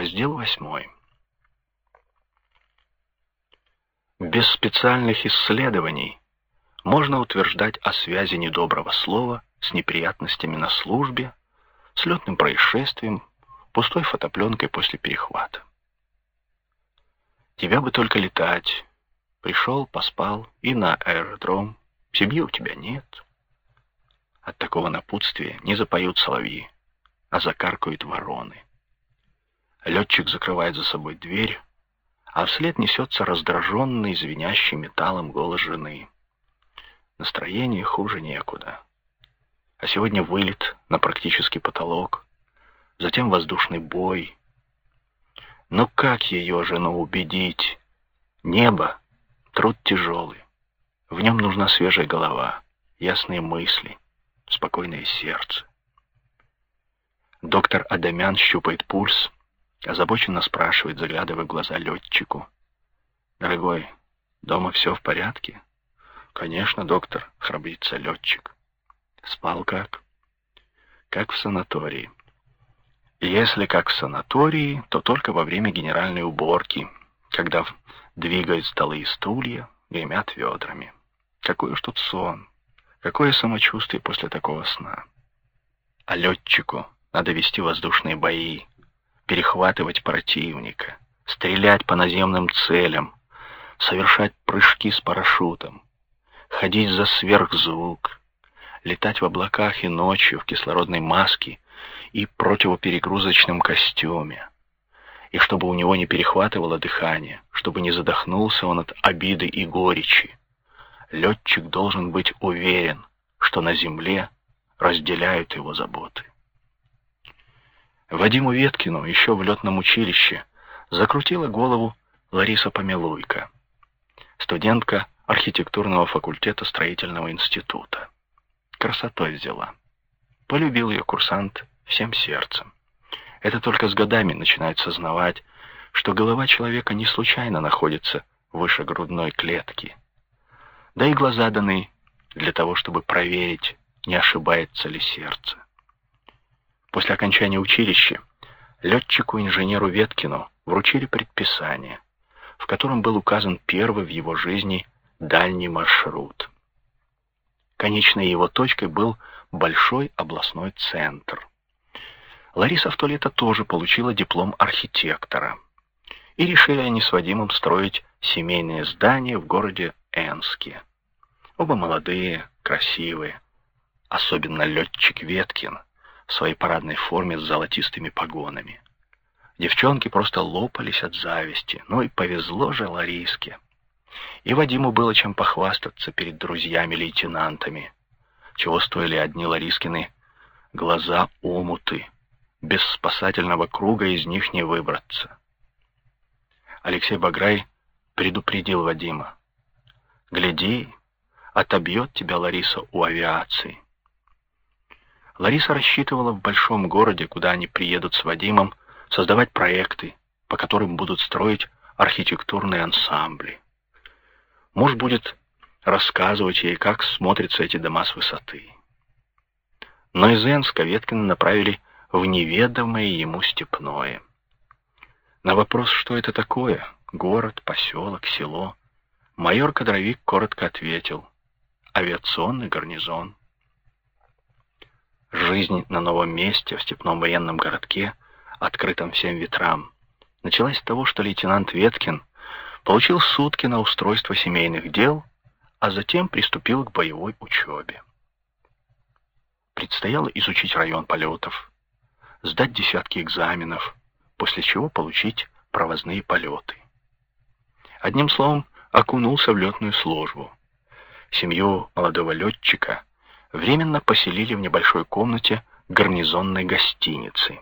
Раздел восьмой. Без специальных исследований можно утверждать о связи недоброго слова с неприятностями на службе, с летным происшествием, пустой фотопленкой после перехвата. Тебя бы только летать. Пришел, поспал и на аэродром. Семьи у тебя нет. От такого напутствия не запоют соловьи, а закаркают вороны. Летчик закрывает за собой дверь, а вслед несется раздраженный, звенящий металлом голос жены. Настроение хуже некуда. А сегодня вылет на практический потолок, затем воздушный бой. Но как ее жену убедить? Небо — труд тяжелый. В нем нужна свежая голова, ясные мысли, спокойное сердце. Доктор Адамян щупает пульс, Озабоченно спрашивает, заглядывая в глаза летчику. «Дорогой, дома все в порядке?» «Конечно, доктор», — храбрится летчик. «Спал как?» «Как в санатории». Если как в санатории, то только во время генеральной уборки, когда двигают столы и стулья, гремят ведрами. Какой уж тут сон, какое самочувствие после такого сна. А летчику надо вести воздушные бои, перехватывать противника, стрелять по наземным целям, совершать прыжки с парашютом, ходить за сверхзвук, летать в облаках и ночью в кислородной маске и противоперегрузочном костюме. И чтобы у него не перехватывало дыхание, чтобы не задохнулся он от обиды и горечи, летчик должен быть уверен, что на земле разделяют его заботы. Вадиму Веткину еще в летном училище закрутила голову Лариса Помилуйко, студентка архитектурного факультета строительного института. Красотой взяла. Полюбил ее курсант всем сердцем. Это только с годами начинает сознавать, что голова человека не случайно находится выше грудной клетки. Да и глаза даны для того, чтобы проверить, не ошибается ли сердце. После окончания училища летчику-инженеру Веткину вручили предписание, в котором был указан первый в его жизни дальний маршрут. Конечной его точкой был большой областной центр. Лариса в то лето тоже получила диплом архитектора. И решили они с Вадимом строить семейное здание в городе Энске. Оба молодые, красивые, особенно летчик Веткин — в своей парадной форме с золотистыми погонами. Девчонки просто лопались от зависти, ну и повезло же Лариске. И Вадиму было чем похвастаться перед друзьями-лейтенантами, чего стоили одни Ларискины глаза-омуты, без спасательного круга из них не выбраться. Алексей Баграй предупредил Вадима. «Гляди, отобьет тебя Лариса у авиации». Лариса рассчитывала в большом городе, куда они приедут с Вадимом, создавать проекты, по которым будут строить архитектурные ансамбли. Муж будет рассказывать ей, как смотрятся эти дома с высоты. Но из Энска Веткина направили в неведомое ему степное. На вопрос, что это такое, город, поселок, село, майор-кадровик коротко ответил — авиационный гарнизон. Жизнь на новом месте, в степном военном городке, открытом всем ветрам, началась с того, что лейтенант Веткин получил сутки на устройство семейных дел, а затем приступил к боевой учебе. Предстояло изучить район полетов, сдать десятки экзаменов, после чего получить провозные полеты. Одним словом, окунулся в летную службу. Семью молодого летчика временно поселили в небольшой комнате гарнизонной гостиницы.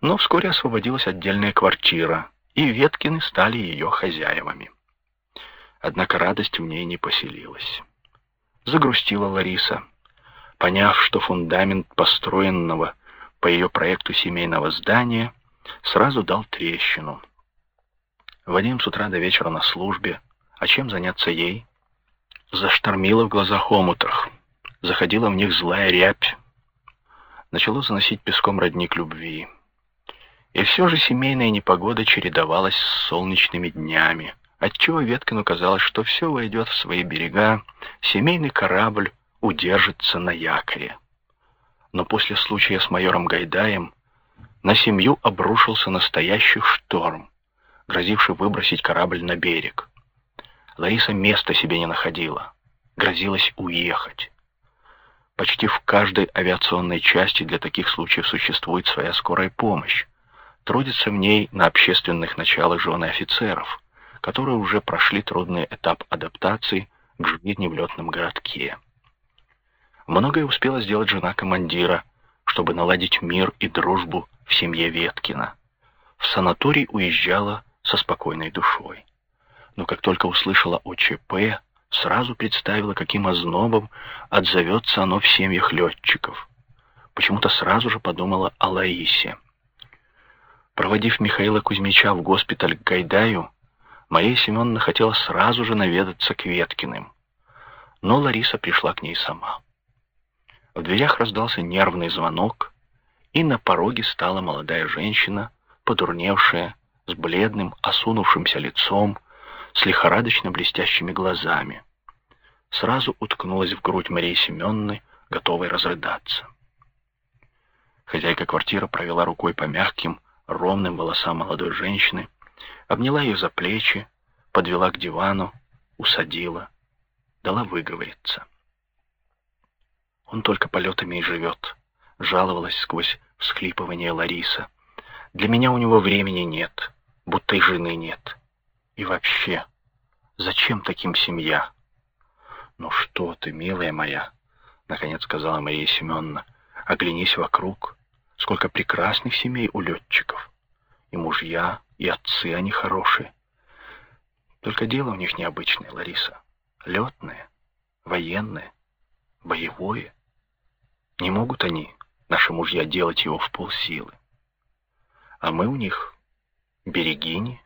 Но вскоре освободилась отдельная квартира, и Веткины стали ее хозяевами. Однако радость в ней не поселилась. Загрустила Лариса, поняв, что фундамент построенного по ее проекту семейного здания сразу дал трещину. Вадим с утра до вечера на службе, а чем заняться ей? Заштормила в глазах омутах заходила в них злая рябь. Начало заносить песком родник любви. И все же семейная непогода чередовалась с солнечными днями, отчего Веткину казалось, что все войдет в свои берега, семейный корабль удержится на якоре. Но после случая с майором Гайдаем на семью обрушился настоящий шторм, грозивший выбросить корабль на берег. Лариса места себе не находила, грозилась уехать. Почти в каждой авиационной части для таких случаев существует своя скорая помощь. Трудятся в ней на общественных началах жены офицеров, которые уже прошли трудный этап адаптации к жизни в летном городке. Многое успела сделать жена командира, чтобы наладить мир и дружбу в семье Веткина. В санаторий уезжала со спокойной душой. Но как только услышала о ЧП, сразу представила, каким ознобом отзовется оно в семьях летчиков. Почему-то сразу же подумала о Лаисе. Проводив Михаила Кузьмича в госпиталь к Гайдаю, Мария Семеновна хотела сразу же наведаться к Веткиным. Но Лариса пришла к ней сама. В дверях раздался нервный звонок, и на пороге стала молодая женщина, подурневшая, с бледным, осунувшимся лицом, с лихорадочно блестящими глазами. Сразу уткнулась в грудь Марии Семенны, готовой разрыдаться. Хозяйка квартиры провела рукой по мягким, ровным волосам молодой женщины, обняла ее за плечи, подвела к дивану, усадила, дала выговориться. Он только полетами и живет, жаловалась сквозь всхлипывание Лариса. Для меня у него времени нет, будто и жены нет. И вообще, зачем таким семья? Ну что ты, милая моя, наконец сказала Мария Семеновна, оглянись вокруг. Сколько прекрасных семей у летчиков. И мужья, и отцы они хорошие. Только дело у них необычное, Лариса. Летное, военное, боевое. Не могут они, наши мужья, делать его в полсилы. А мы у них берегини,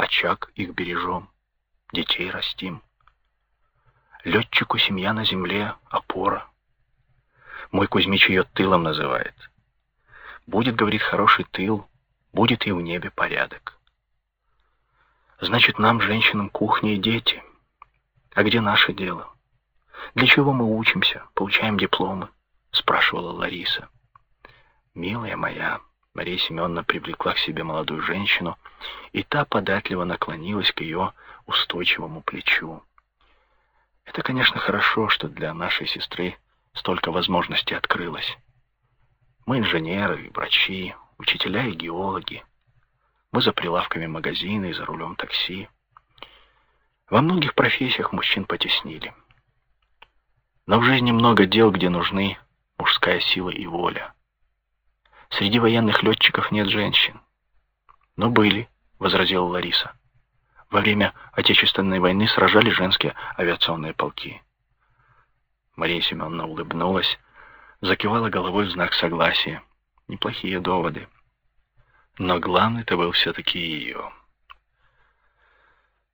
очаг их бережем, детей растим. Летчику семья на земле — опора. Мой Кузьмич ее тылом называет. Будет, говорит, хороший тыл, будет и в небе порядок. Значит, нам, женщинам, кухня и дети. А где наше дело? Для чего мы учимся, получаем дипломы? — спрашивала Лариса. «Милая моя», — Мария Семеновна привлекла к себе молодую женщину, и та податливо наклонилась к ее устойчивому плечу. «Это, конечно, хорошо, что для нашей сестры столько возможностей открылось. Мы инженеры, врачи, учителя и геологи. Мы за прилавками магазина и за рулем такси. Во многих профессиях мужчин потеснили. Но в жизни много дел, где нужны мужская сила и воля. Среди военных летчиков нет женщин. Но были, возразила Лариса. Во время Отечественной войны сражали женские авиационные полки. Мария Семеновна улыбнулась, закивала головой в знак согласия. Неплохие доводы. Но главный-то был все-таки ее.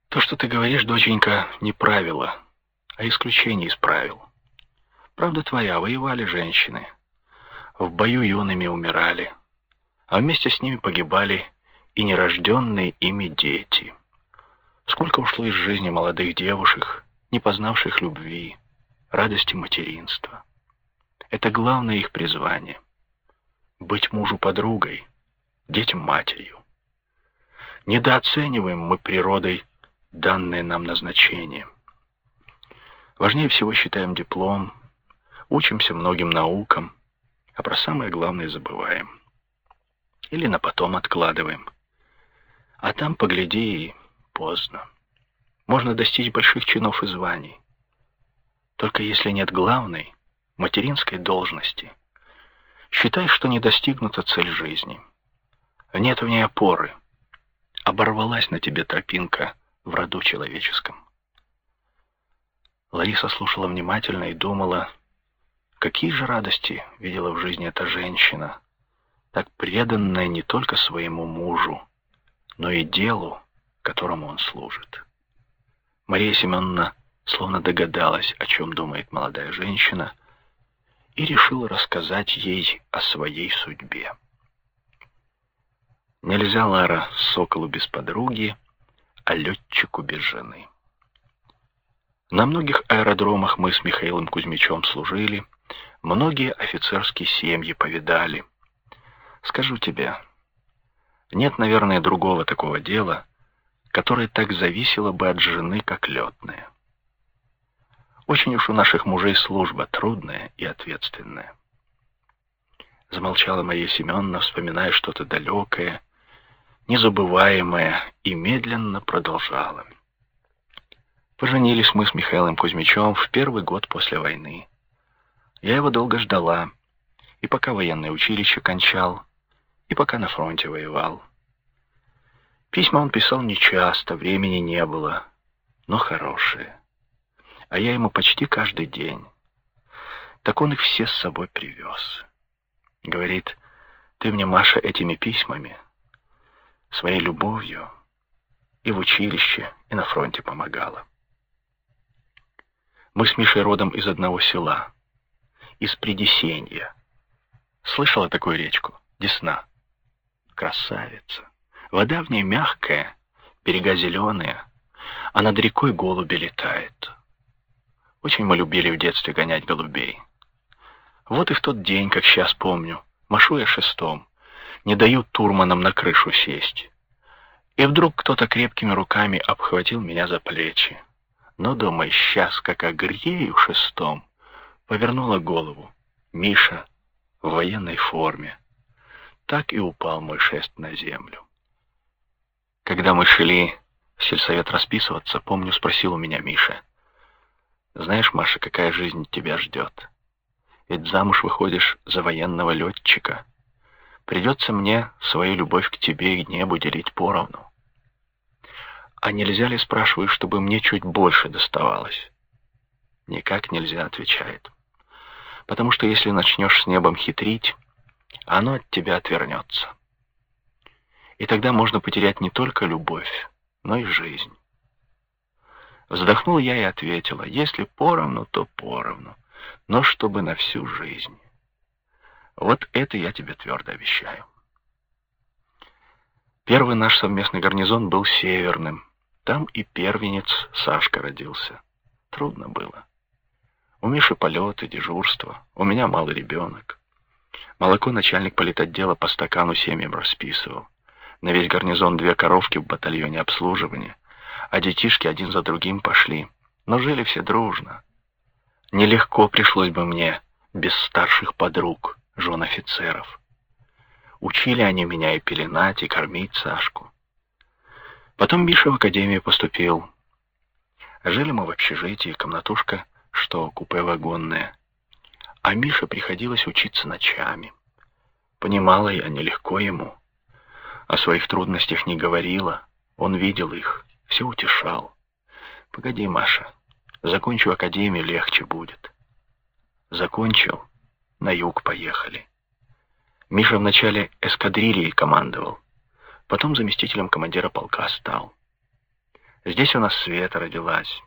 То, что ты говоришь, доченька, не правило, а исключение из правил. Правда твоя, воевали женщины. В бою юными умирали, а вместе с ними погибали и нерожденные ими дети. Сколько ушло из жизни молодых девушек, не познавших любви, радости материнства. Это главное их призвание — быть мужу подругой, детям матерью. Недооцениваем мы природой данное нам назначение. Важнее всего считаем диплом, учимся многим наукам, а про самое главное забываем. Или на потом откладываем. А там, погляди, и поздно. Можно достичь больших чинов и званий. Только если нет главной, материнской должности, считай, что не достигнута цель жизни. Нет в ней опоры. Оборвалась на тебе тропинка в роду человеческом. Лариса слушала внимательно и думала, Какие же радости видела в жизни эта женщина, так преданная не только своему мужу, но и делу, которому он служит. Мария Семеновна словно догадалась, о чем думает молодая женщина, и решила рассказать ей о своей судьбе. Нельзя, Лара, соколу без подруги, а летчику без жены. На многих аэродромах мы с Михаилом Кузьмичем служили, многие офицерские семьи повидали. Скажу тебе, нет, наверное, другого такого дела, которое так зависело бы от жены, как летное. Очень уж у наших мужей служба трудная и ответственная. Замолчала Мария Семеновна, вспоминая что-то далекое, незабываемое, и медленно продолжала. Поженились мы с Михаилом Кузьмичем в первый год после войны. Я его долго ждала, и пока военное училище кончал, и пока на фронте воевал. Письма он писал нечасто, времени не было, но хорошие. А я ему почти каждый день. Так он их все с собой привез. Говорит, ты мне, Маша, этими письмами, своей любовью и в училище, и на фронте помогала. Мы с Мишей родом из одного села, из Придесенья. Слышала такую речку? Десна. Красавица. Вода в ней мягкая, берега зеленые, а над рекой голуби летают. Очень мы любили в детстве гонять голубей. Вот и в тот день, как сейчас помню, машу я шестом, не дают турманам на крышу сесть. И вдруг кто-то крепкими руками обхватил меня за плечи. Но, думаю, сейчас, как огрею шестом, повернула голову. Миша в военной форме. Так и упал мой шест на землю. Когда мы шли в сельсовет расписываться, помню, спросил у меня Миша. «Знаешь, Маша, какая жизнь тебя ждет?» Ведь замуж выходишь за военного летчика. Придется мне свою любовь к тебе и небу делить поровну. А нельзя ли, спрашиваю, чтобы мне чуть больше доставалось? Никак нельзя, отвечает. Потому что если начнешь с небом хитрить, оно от тебя отвернется. И тогда можно потерять не только любовь, но и жизнь. Вздохнул я и ответила, если поровну, то поровну но чтобы на всю жизнь. Вот это я тебе твердо обещаю. Первый наш совместный гарнизон был северным. Там и первенец Сашка родился. Трудно было. У Миши полеты, дежурство. У меня малый ребенок. Молоко начальник политотдела по стакану семьям расписывал. На весь гарнизон две коровки в батальоне обслуживания, а детишки один за другим пошли. Но жили все дружно. Нелегко пришлось бы мне без старших подруг, жен офицеров. Учили они меня и пеленать, и кормить Сашку. Потом Миша в академию поступил. Жили мы в общежитии, комнатушка, что купе вагонное. А Мише приходилось учиться ночами. Понимала я, нелегко ему. О своих трудностях не говорила. Он видел их, все утешал. Погоди, Маша, Закончу академию, легче будет. Закончил, на юг поехали. Миша вначале эскадрильей командовал, потом заместителем командира полка стал. Здесь у нас Света родилась.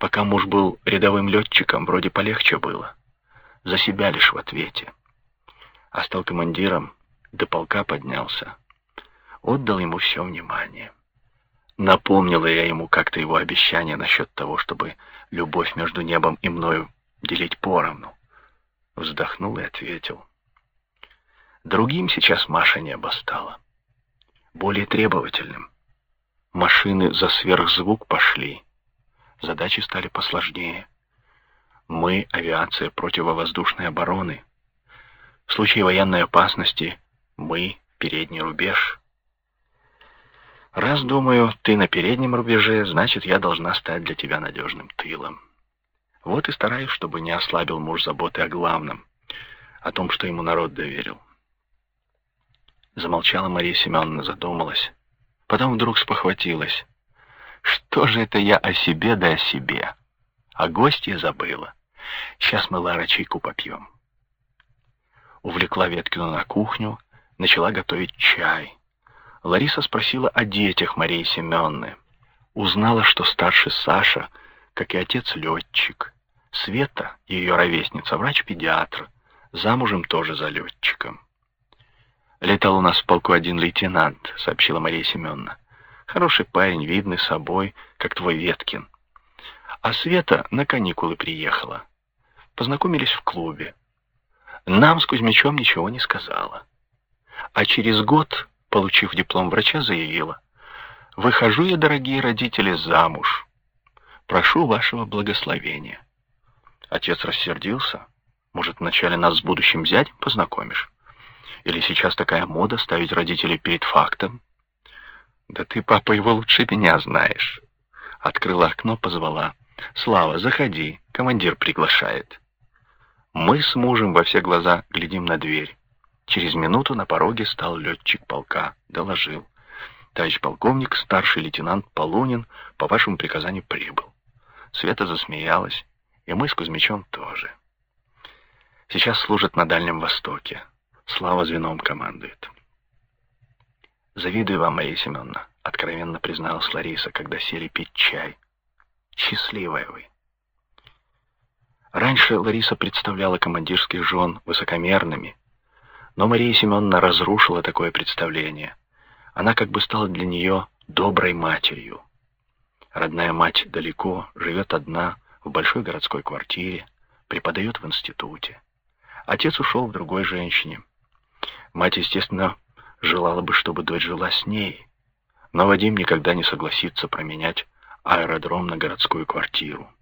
Пока муж был рядовым летчиком, вроде полегче было. За себя лишь в ответе. А стал командиром, до полка поднялся. Отдал ему все внимание. Напомнила я ему как-то его обещание насчет того, чтобы любовь между небом и мною делить поровну. Вздохнул и ответил. Другим сейчас Маша небо стало. Более требовательным. Машины за сверхзвук пошли. Задачи стали посложнее. Мы — авиация противовоздушной обороны. В случае военной опасности мы — передний рубеж — Раз, думаю, ты на переднем рубеже, значит, я должна стать для тебя надежным тылом. Вот и стараюсь, чтобы не ослабил муж заботы о главном, о том, что ему народ доверил. Замолчала Мария Семеновна, задумалась. Потом вдруг спохватилась. Что же это я о себе да о себе? О гостье забыла. Сейчас мы, Лара, чайку попьем. Увлекла Веткину на кухню, начала готовить чай. Лариса спросила о детях Марии Семенны. Узнала, что старший Саша, как и отец, летчик. Света, ее ровесница, врач-педиатр, замужем тоже за летчиком. «Летал у нас в полку один лейтенант», — сообщила Мария Семеновна. «Хороший парень, видный собой, как твой Веткин. А Света на каникулы приехала. Познакомились в клубе. Нам с Кузьмичом ничего не сказала. А через год, получив диплом врача, заявила, «Выхожу я, дорогие родители, замуж. Прошу вашего благословения». Отец рассердился. «Может, вначале нас с будущим зятем познакомишь? Или сейчас такая мода ставить родителей перед фактом?» «Да ты, папа, его лучше меня знаешь». Открыла окно, позвала. «Слава, заходи, командир приглашает». Мы с мужем во все глаза глядим на дверь. Через минуту на пороге стал летчик полка, доложил. Товарищ полковник, старший лейтенант Полунин по вашему приказанию прибыл. Света засмеялась, и мы с Кузьмичом тоже. Сейчас служат на Дальнем Востоке. Слава звеном командует. «Завидую вам, Мария Семеновна», — откровенно призналась Лариса, когда сели пить чай. «Счастливая вы». Раньше Лариса представляла командирских жен высокомерными, но Мария Семеновна разрушила такое представление. Она как бы стала для нее доброй матерью. Родная мать далеко, живет одна, в большой городской квартире, преподает в институте. Отец ушел в другой женщине. Мать, естественно, желала бы, чтобы дочь жила с ней, но Вадим никогда не согласится променять аэродром на городскую квартиру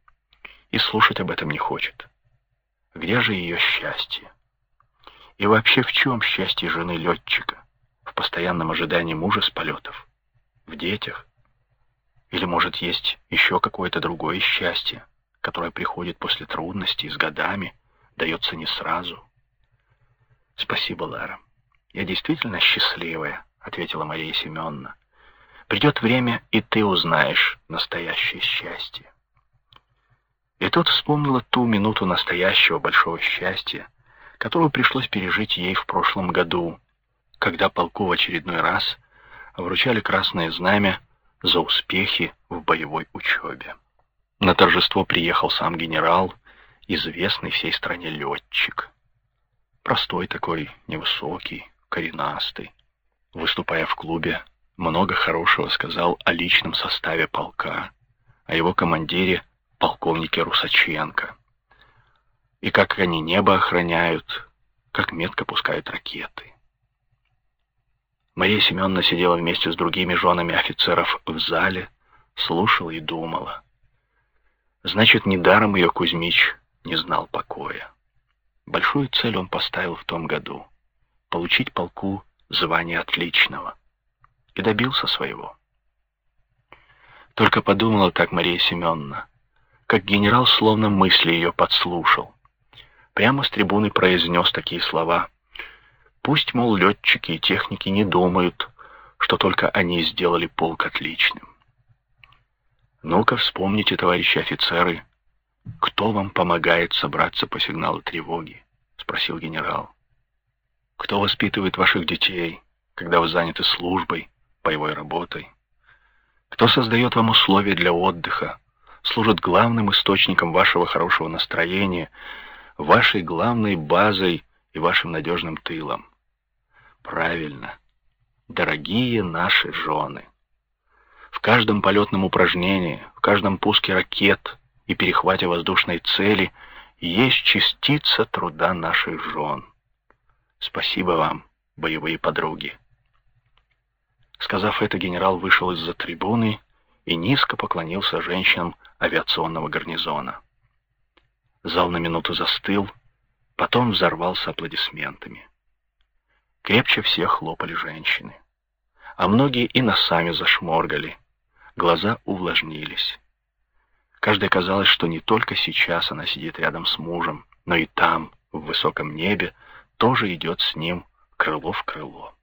и слушать об этом не хочет. Где же ее счастье? И вообще в чем счастье жены летчика? В постоянном ожидании мужа с полетов? В детях? Или, может, есть еще какое-то другое счастье, которое приходит после трудностей, с годами, дается не сразу? Спасибо, Лара. Я действительно счастливая, ответила Мария Семеновна. Придет время, и ты узнаешь настоящее счастье. И тут вспомнила ту минуту настоящего большого счастья, которую пришлось пережить ей в прошлом году, когда полку в очередной раз вручали красное знамя за успехи в боевой учебе. На торжество приехал сам генерал, известный всей стране летчик. Простой такой, невысокий, коренастый. Выступая в клубе, много хорошего сказал о личном составе полка, о его командире полковнике Русаченко. И как они небо охраняют, как метко пускают ракеты. Мария Семеновна сидела вместе с другими женами офицеров в зале, слушала и думала. Значит, недаром ее Кузьмич не знал покоя. Большую цель он поставил в том году — получить полку звание отличного. И добился своего. Только подумала так Мария Семеновна, как генерал словно мысли ее подслушал. Прямо с трибуны произнес такие слова. Пусть, мол, летчики и техники не думают, что только они сделали полк отличным. Ну-ка вспомните, товарищи офицеры, кто вам помогает собраться по сигналу тревоги? Спросил генерал. Кто воспитывает ваших детей, когда вы заняты службой, боевой работой? Кто создает вам условия для отдыха, служит главным источником вашего хорошего настроения, вашей главной базой и вашим надежным тылом. Правильно, дорогие наши жены. В каждом полетном упражнении, в каждом пуске ракет и перехвате воздушной цели есть частица труда наших жен. Спасибо вам, боевые подруги. Сказав это, генерал вышел из-за трибуны и низко поклонился женщинам авиационного гарнизона. Зал на минуту застыл, потом взорвался аплодисментами. Крепче всех хлопали женщины, а многие и носами зашморгали, глаза увлажнились. Каждой казалось, что не только сейчас она сидит рядом с мужем, но и там, в высоком небе, тоже идет с ним крыло в крыло.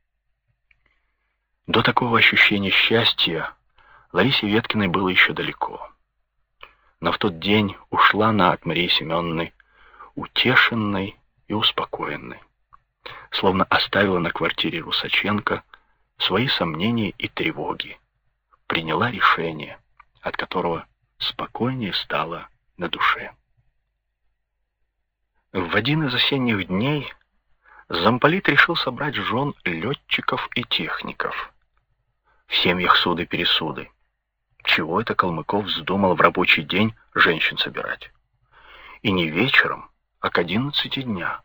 До такого ощущения счастья Ларисе Веткиной было еще далеко. Но в тот день ушла она от Марии Семеновны утешенной и успокоенной. Словно оставила на квартире Русаченко свои сомнения и тревоги. Приняла решение, от которого спокойнее стало на душе. В один из осенних дней замполит решил собрать жен летчиков и техников. В семьях суды-пересуды. Чего это Калмыков вздумал в рабочий день женщин собирать? И не вечером, а к одиннадцати дня.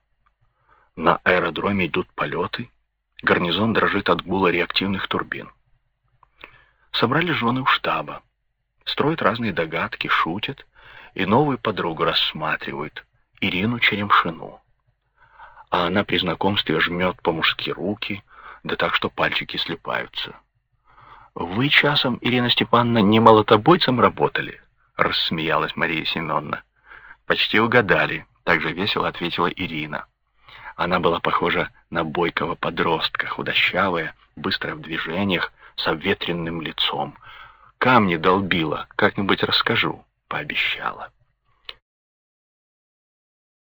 На аэродроме идут полеты, гарнизон дрожит от гула реактивных турбин. Собрали жены у штаба, строят разные догадки, шутят и новую подругу рассматривают, Ирину Черемшину. А она при знакомстве жмет по-мужски руки, да так, что пальчики слепаются. «Вы часом, Ирина Степановна, не молотобойцем работали?» — рассмеялась Мария Семеновна. «Почти угадали», — также весело ответила Ирина. Она была похожа на бойкого подростка, худощавая, быстрая в движениях, с обветренным лицом. «Камни долбила, как-нибудь расскажу», — пообещала.